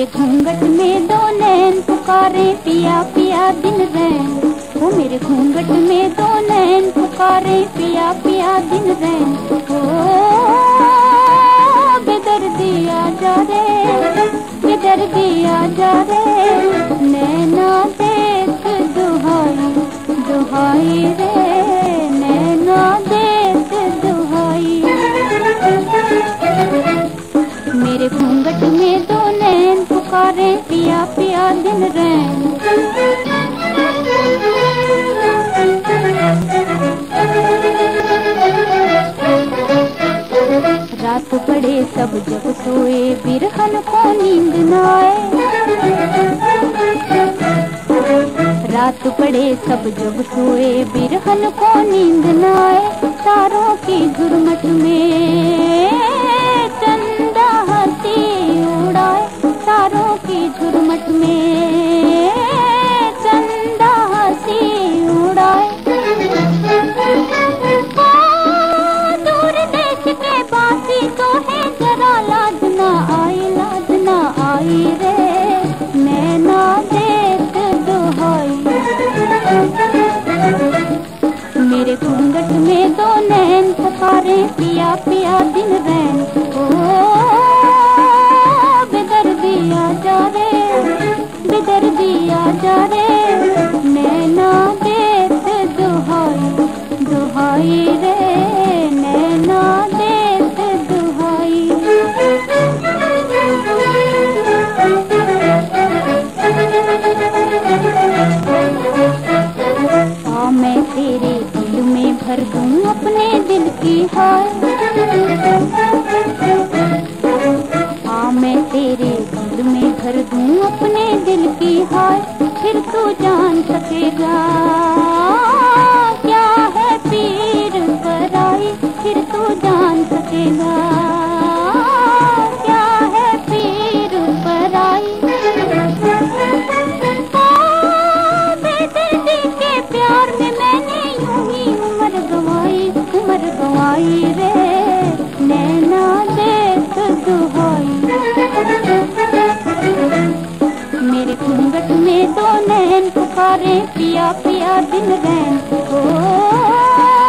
मेरे घूंघट में दो नैन पुकारे, पिया पिया दिन रैन। वो मेरे घूंघट में दो नैन पुकारे, पिया पिया दिन रैन। ओ, बेदर्दी आ जा रे। पिया दिन रैन। रात पड़े सब जब सोए, बिरहन को नींद न आए। रात पड़े सब जब सोए, बिरहन को नींद न आए। तारों की झुरमट में मेरे घूंघट में दो नैन पुकारे पिया पिया दिन हाँ हाय मैं तेरे दिल में भर दूँ अपने दिल की हाय, फिर तू जान सकेगा। क्या है पीर पराई फिर तू जान सकेगा। मेरे घूंघट में दो नैन पुकारे पिया पिया दिन रैन ओ